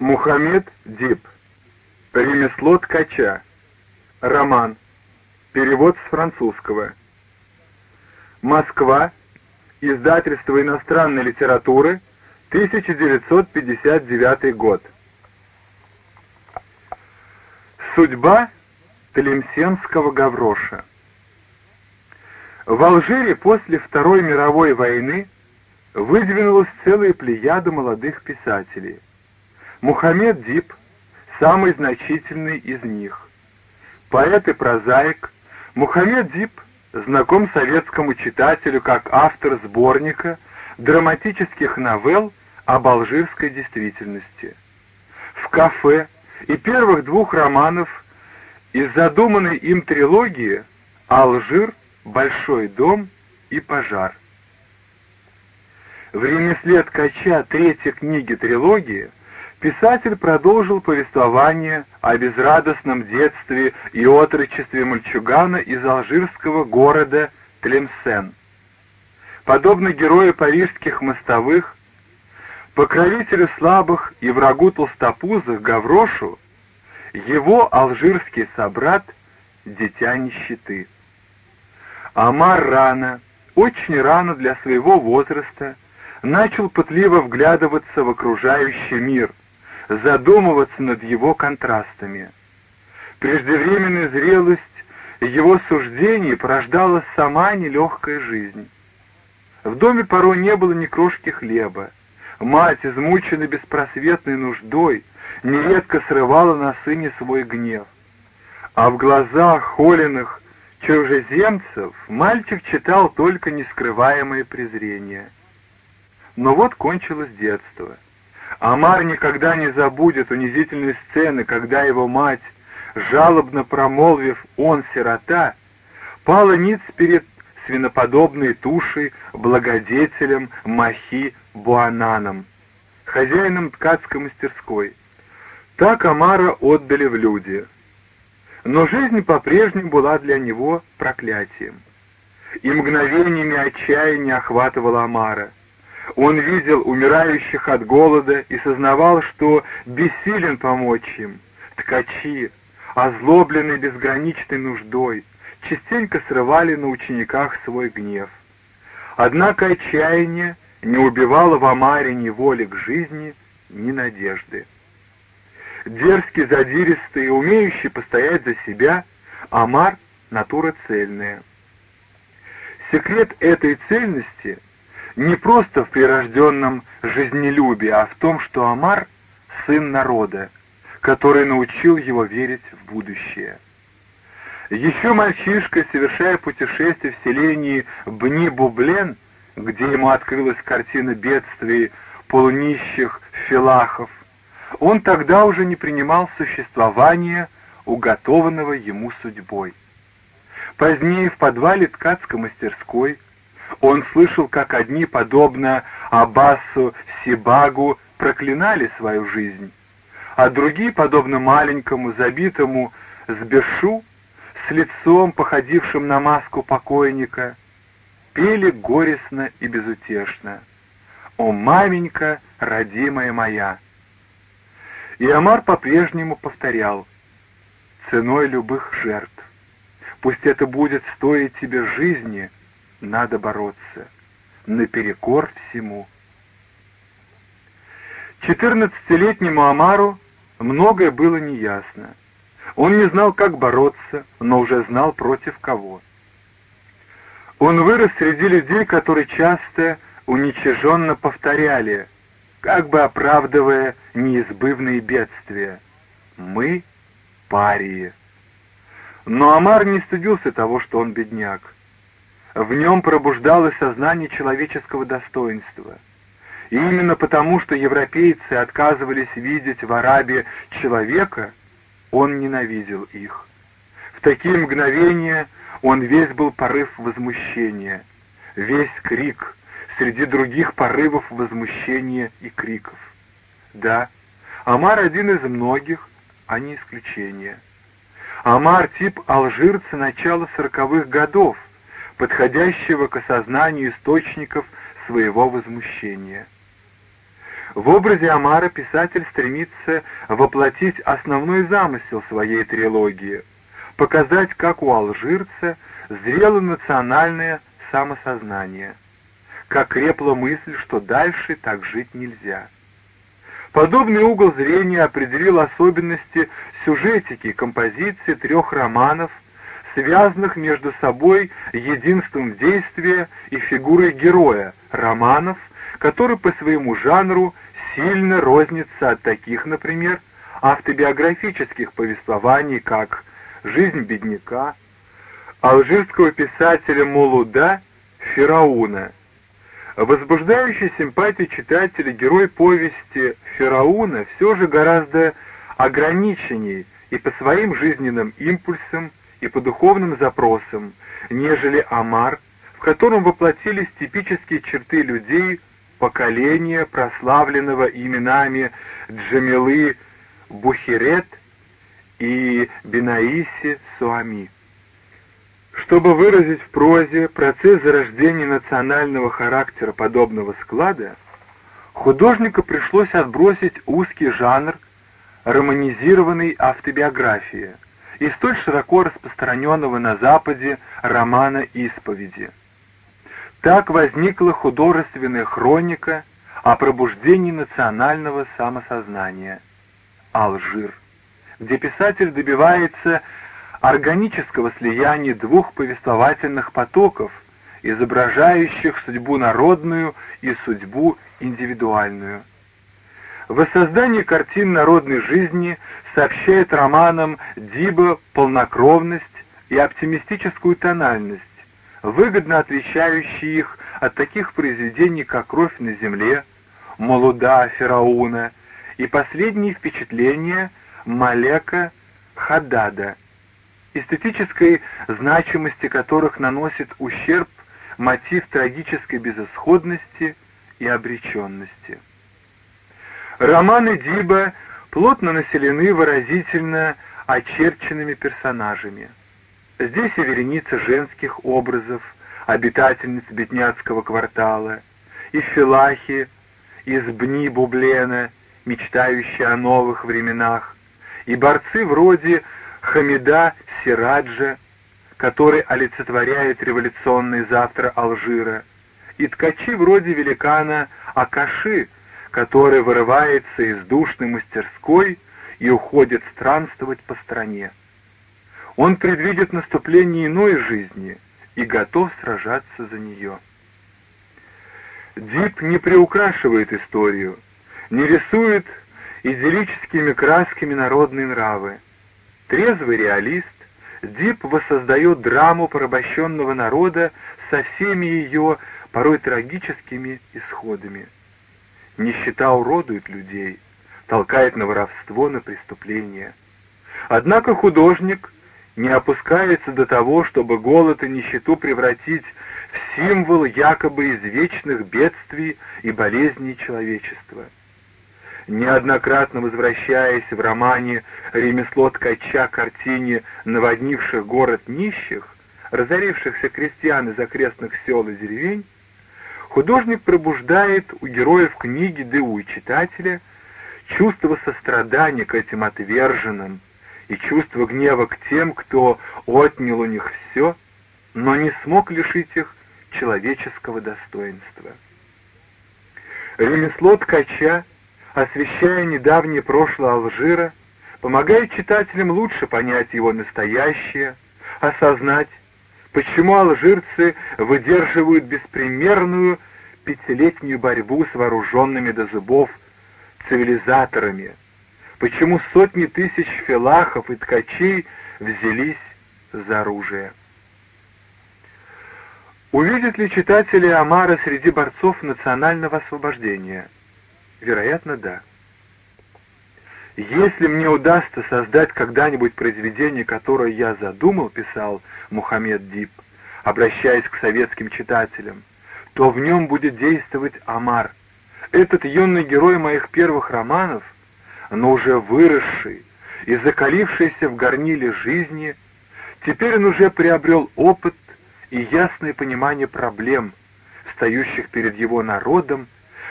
Мухаммед Дип. Ремесло ткача. Роман. Перевод с французского. Москва. Издательство иностранной литературы. 1959 год. Судьба Тлемсенского Гавроша. В Алжире после Второй мировой войны выдвинулась целая плеяда молодых писателей. Мухаммед Дип – самый значительный из них. Поэт и прозаик, Мухаммед Дип знаком советскому читателю как автор сборника драматических новелл об алжирской действительности. В «Кафе» и первых двух романов из задуманной им трилогии «Алжир», «Большой дом» и «Пожар». В ремесле ткача третьей книги трилогии – Писатель продолжил повествование о безрадостном детстве и отрочестве мальчугана из алжирского города Тлемсен. Подобно герою парижских мостовых, покровителю слабых и врагу толстопузых Гаврошу, его алжирский собрат — дитя нищеты. Амар рано, очень рано для своего возраста, начал пытливо вглядываться в окружающий мир — задумываться над его контрастами. Преждевременная зрелость его суждений порождала сама нелегкая жизнь. В доме порой не было ни крошки хлеба. Мать, измученная беспросветной нуждой, нередко срывала на сыне свой гнев. А в глазах холеных чужеземцев мальчик читал только нескрываемое презрение. Но вот кончилось детство. Амар никогда не забудет унизительной сцены, когда его мать, жалобно промолвив «он сирота», пала ниц перед свиноподобной тушей, благодетелем Махи Буананом, хозяином ткацкой мастерской. Так Амара отдали в люди. Но жизнь по-прежнему была для него проклятием. И мгновениями отчаяния охватывала Амара — он видел умирающих от голода и сознавал, что бессилен помочь им. Ткачи, озлобленные безграничной нуждой, частенько срывали на учениках свой гнев. Однако отчаяние не убивало в Амаре ни воли к жизни, ни надежды. Дерзкий, задиристый и умеющий постоять за себя, Амар — натура цельная. Секрет этой цельности — не просто в прирожденном жизнелюбии, а в том, что Амар — сын народа, который научил его верить в будущее. Еще мальчишка, совершая путешествие в селении Бни-Бублен, где ему открылась картина бедствий полунищих филахов, он тогда уже не принимал существования, уготованного ему судьбой. Позднее в подвале ткацкой мастерской он слышал, как одни, подобно Аббасу Сибагу, проклинали свою жизнь, а другие, подобно маленькому, забитому сбешу, с лицом, походившим на маску покойника, пели горестно и безутешно. «О, маменька, родимая моя!» И Амар по-прежнему повторял, «Ценой любых жертв. Пусть это будет стоить тебе жизни, — надо бороться, наперекор всему. Четырнадцатилетнему Амару многое было неясно. Он не знал, как бороться, но уже знал против кого. Он вырос среди людей, которые часто уничиженно повторяли, как бы оправдывая неизбывные бедствия. «Мы — парии». Но Амар не стыдился того, что он бедняк. В нем пробуждалось сознание человеческого достоинства. И именно потому, что европейцы отказывались видеть в Арабе человека, он ненавидел их. В такие мгновения он весь был порыв возмущения, весь крик среди других порывов возмущения и криков. Да, Амар один из многих, а не исключение. Амар тип алжирца начала сороковых годов, подходящего к осознанию источников своего возмущения. В образе Амара писатель стремится воплотить основной замысел своей трилогии, показать, как у алжирца зрело национальное самосознание, как крепла мысль, что дальше так жить нельзя. Подобный угол зрения определил особенности сюжетики композиции трех романов, связанных между собой единством действия и фигурой героя, романов, который по своему жанру сильно рознится от таких, например, автобиографических повествований, как «Жизнь бедняка», алжирского писателя Молуда Ферауна. Возбуждающий симпатию читателя герой повести Ферауна все же гораздо ограниченней и по своим жизненным импульсам, и по духовным запросам, нежели Амар, в котором воплотились типические черты людей поколения, прославленного именами Джамилы Бухирет и Бинаиси Суами. Чтобы выразить в прозе процесс зарождения национального характера подобного склада, художнику пришлось отбросить узкий жанр романизированной автобиографии и столь широко распространенного на Западе романа «Исповеди». Так возникла художественная хроника о пробуждении национального самосознания «Алжир», где писатель добивается органического слияния двух повествовательных потоков, изображающих судьбу народную и судьбу индивидуальную. Воссоздание картин народной жизни сообщает романам Диба полнокровность и оптимистическую тональность, выгодно отличающие их от таких произведений, как «Кровь на земле», «Молуда Ферауна» и последние впечатления Малека Хадада – эстетической значимости которых наносит ущерб мотив трагической безысходности и обреченности. Романы Диба плотно населены выразительно очерченными персонажами. Здесь и вереница женских образов, обитательниц бедняцкого квартала, и филахи из Бни Бублена, мечтающие о новых временах, и борцы вроде Хамида Сираджа, который олицетворяет революционный завтра Алжира, и ткачи вроде великана Акаши, который вырывается из душной мастерской и уходит странствовать по стране. Он предвидит наступление иной жизни и готов сражаться за нее. Дип не приукрашивает историю, не рисует идиллическими красками народные нравы, Трезвый реалист, Дип воссоздает драму порабощенного народа со всеми ее порой трагическими исходами. Нищета уродует людей, толкает на воровство, на преступление. Однако художник не опускается до того, чтобы голод и нищету превратить в символ якобы извечных бедствий и болезней человечества неоднократно возвращаясь в романе «Ремесло ткача» картине наводнивших город нищих, разорившихся крестьян из окрестных сел и деревень, художник пробуждает у героев книги, да и у читателя, чувство сострадания к этим отверженным и чувство гнева к тем, кто отнял у них все, но не смог лишить их человеческого достоинства. Ремесло ткача освещая недавнее прошлое Алжира, помогает читателям лучше понять его настоящее, осознать, почему алжирцы выдерживают беспримерную пятилетнюю борьбу с вооруженными до зубов цивилизаторами, почему сотни тысяч филахов и ткачей взялись за оружие. Увидят ли читатели Амара среди борцов национального освобождения? Вероятно, да. Если мне удастся создать когда-нибудь произведение, которое я задумал, писал Мухаммед Дип, обращаясь к советским читателям, то в нем будет действовать Амар. Этот юный герой моих первых романов, но уже выросший и закалившийся в горниле жизни, теперь он уже приобрел опыт и ясное понимание проблем, стоящих перед его народом,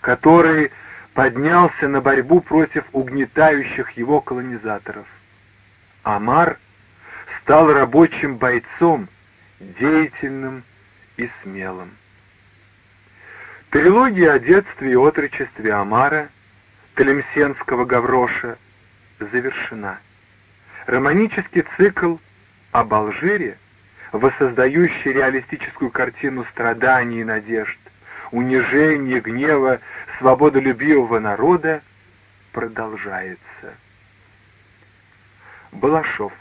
который поднялся на борьбу против угнетающих его колонизаторов. Амар стал рабочим бойцом, деятельным и смелым. Трилогия о детстве и отрочестве Амара, Тлемсенского Гавроша, завершена. Романический цикл об Алжире, воссоздающий реалистическую картину страданий и надежд, унижения, гнева, свободолюбивого народа, продолжается. Балашов